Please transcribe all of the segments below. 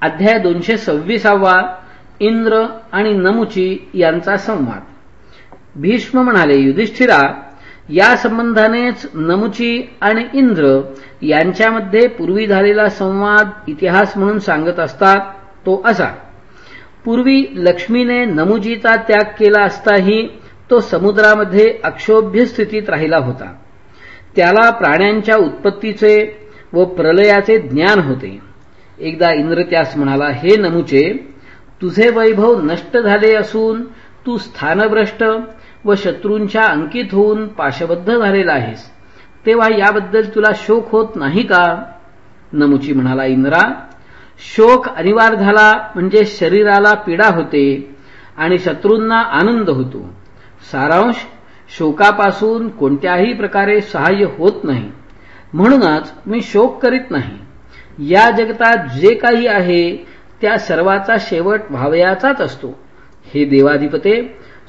अध्याय दोनशे सव्वीसावा इंद्र आणि नमुची यांचा संवाद. भीष्म म्हणाले युधिष्ठिरा या संबंधानेच नमुची आणि इंद्र यांच्यामध्ये पूर्वी झालेला संवाद इतिहास म्हणून सांगत असतात तो असा. पूर्वी लक्ष्मीने नमुजीचा त्याग केला असताही तो समुद्रामध्ये अक्षोभ्य स्थितीत राहिला होता. त्याला प्राण्यांच्या उत्पत्तीचे व प्रलयाचे ज्ञान होते. एकदा इंद्र त्यास म्हणाला हे नमुचे तुझे वैभव नष्ट झाले असून तू स्थानभ्रष्ट व शत्रूंच्या अंकित होऊन पाशबद्ध झालेला आहेस. तेव्हा याबद्दल तुला शोक होत नाही का? नमुची म्हणाला इंद्रा शोक अनिवार्य झाला म्हणजे शरीराला पीडा होते आणि शत्रूंना आनंद होतो. सारांश शोकापासून कोणत्याही प्रकारे सहाय्य होत नाही. म्हणूनच मी शोक करीत नाही. या जगतात जे काही आहे त्या सर्वाचा शेवट भावयाचाच असतो. हे देवाधिपते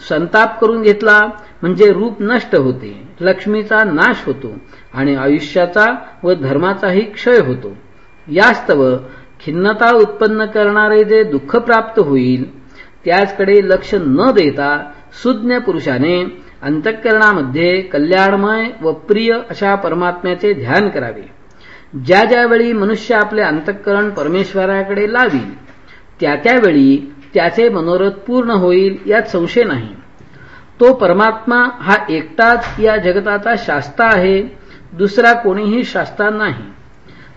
संताप करून घेतला म्हणजे रूप नष्ट होते लक्ष्मीचा नाश होतो आणि आयुष्याचा व धर्माचाही क्षय होतो. यास्तव खिन्नता उत्पन्न करणारे जे दुःख प्राप्त होईल त्याचकडे लक्ष न देता सुज्ञ पुरुषाने अंतःकरणामध्ये कल्याणमय व प्रिय अशा परमात्म्याचे ध्यान करावे. ज्या ज्यावेळी मनुष्य आपले अंतःकरण परमेश्वराकडे लावील त्या त्यावेळी त्याचे मनोरथ पूर्ण होईल यात संशय नाही. तो परमात्मा हा एकटाच या जगताचा शास्ता आहे दुसरा कोणीही शास्ता नाही.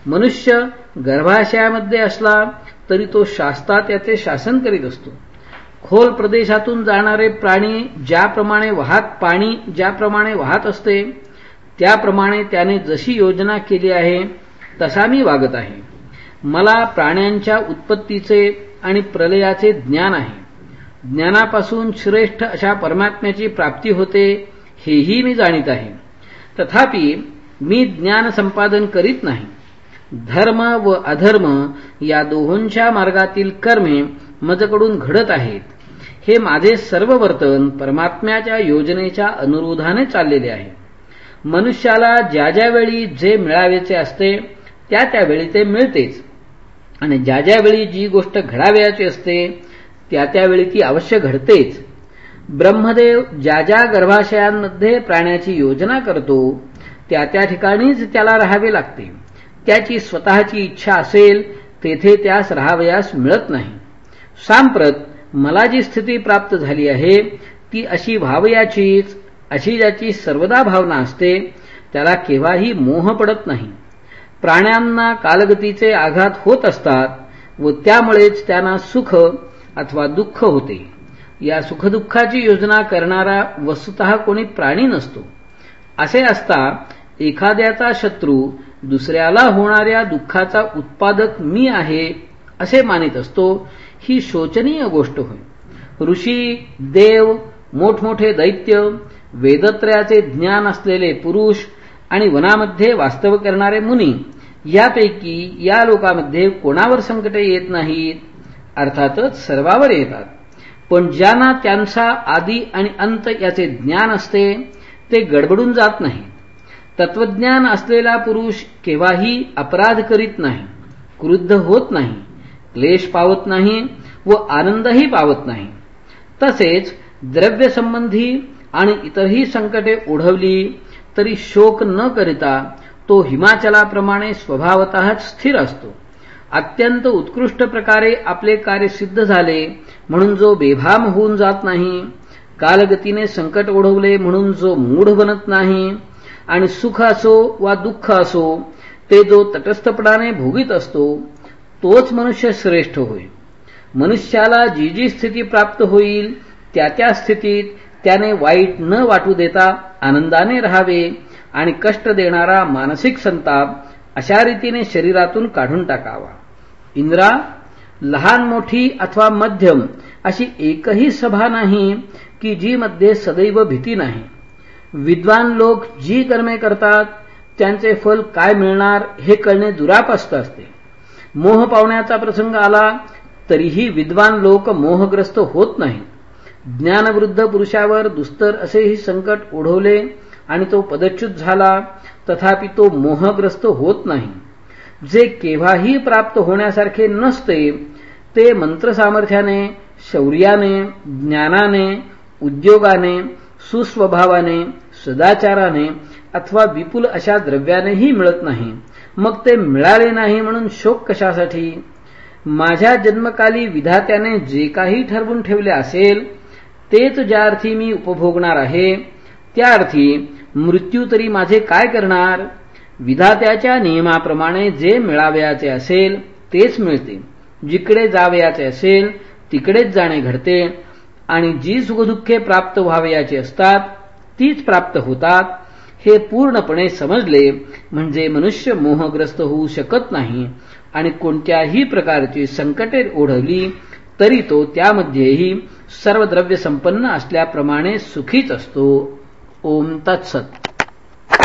मनुष्य गर्भाशयामध्ये असला तरी तो शास्ता त्याचे शासन करीत असतो. खोल प्रदेशातून जाणारे प्राणी ज्याप्रमाणे वाहत पाणी ज्याप्रमाणे वाहत असते त्याप्रमाणे त्याने जशी योजना केली आहे तसा मी वागत आहे. मला प्राण्यांच्या उत्पत्तीचे आणि प्रलयाचे ज्ञान आहे. ज्ञानापासून श्रेष्ठ अशा परमात्म्याची प्राप्ती होते हेही मी जाणीत आहे. तथापि मी ज्ञान संपादन करीत नाही. धर्म व अधर्म या दोहोंच्या मार्गातील कर्मे मजकडून घडत आहेत. हे माझे सर्व वर्तन परमात्म्याच्या योजनेच्या अनुरोधाने चाललेले आहे. मनुष्याला ज्या ज्यावेळी जे मिळावेचे असते त्या त्यावेळी ते मिळतेच. आणि ज्या ज्यावेळी जी गोष्ट घडावयाची असते त्या त्यावेळी ती अवश्य घडतेच. ब्रह्मदेव ज्या ज्या गर्भाशयांमध्ये प्राण्याची योजना करतो त्या त्या ठिकाणीच त्याला राहावे लागते. त्याची स्वतःची इच्छा असेल तेथे त्यास राहावयास मिळत नाही. सांप्रत मला जी स्थिती प्राप्त झाली आहे ती अशी व्हावयाचीच अशी ज्याची सर्वदा भावना असते त्याला केव्हाही मोह पडत नाही. प्राण्यांना कालगतीचे आघात होत असतात व त्यामुळेच त्यांना सुख अथवा दुःख होते. या सुखदुःखाची योजना करणारा वस्तुत कोणी प्राणी नसतो. असे असता एखाद्याचा शत्रू दुसऱ्याला होणाऱ्या दुःखाचा उत्पादक मी आहे असे मानित असतो ही शोचनीय गोष्ट होय. ऋषी देव मोठमोठे दैत्य वेदत्रयाचे ज्ञान असलेले पुरुष आणि वनामध्ये वास्तव करणारे मुनी यापैकी या लोकांमध्ये कोणावर संकटे येत नाहीत? अर्थातच सर्वावर येतात. पण ज्यांना त्यांचा आदी आणि अंत याचे ज्ञान असते ते गडबडून जात नाही तत्वज्ञान असलेला पुरुष केव्हाही अपराध करीत नाही क्रुद्ध होत नाही क्लेश पावत नाही व आनंदही पावत नाही. तसेच द्रव्यसंबंधी आणि इतरही संकटे ओढवली तरी शोक न करिता तो हिमाचलाप्रमाणे स्वभावतःच स्थिर असतो. अत्यंत उत्कृष्ट प्रकारे आपले कार्य सिद्ध झाले म्हणून जो बेभाम होऊन जात नाही कालगतीने संकट ओढवले म्हणून जो मूढ बनत नाही आणि सुख असो वा दुःख असो ते जो तटस्थपणाने भोगीत असतो तोच मनुष्य श्रेष्ठ होय. मनुष्याला जी जी स्थिती प्राप्त होईल त्या त्या स्थितीत त्याने वाईट न वाटू देता आनंदाने राहावे आणि कष्ट देणारा मानसिक संताप अशा रीतीने शरीरातून काढून टाकावा. इंद्रा लहान मोठी अथवा मध्यम अशी एकही सभा नाही की जी मध्ये सदैव भीती नाही. विद्वान लोक जी कर्मे करतात त्यांचे फल काय मिळणार हे कळणे दुरापस्त असते. मोह पावण्याचा प्रसंग आला तरीही विद्वान लोक मोहग्रस्त होत नाहीत. ज्ञानवृद्ध पुरुषावर दुस्तर असेही संकट ओढवले आणि तो पदच्युत झाला तथापि तो मोहग्रस्त होत नाही. जे केव्हाही प्राप्त होण्यासारखे नसते ते मंत्रसामर्थ्याने शौर्याने ज्ञानाने उद्योगाने सुस्वभावाने सदाचाराने अथवा विपुल अशा द्रव्यानेही मिळत नाही. मग ते मिळाले नाही म्हणून शोक कशासाठी? माझ्या जन्मकाली विधात्याने जे काही ठरवून ठेवले असेल तेच ज्या अर्थी मी उपभोगणार आहे त्या अर्थी मृत्यू तरी माझे काय करणार? विधात्याच्या नियमाप्रमाणे जे मिळावयाचे असेल तेच मिळते. जिकडे जावयाचे असेल तिकडेच जाणे घडते. आणि जी सुखदुःखे प्राप्त व्हावयाची असतात तीच प्राप्त होतात. हे पूर्णपणे समजले म्हणजे मनुष्य मोहग्रस्त होऊ शकत नाही आणि कोणत्याही प्रकारची संकटे ओढवली तरी तो त्यामध्येही सर्व द्रव्य संपन्न असल्याप्रमाणे सुखीच असतो. ओम तत्सत.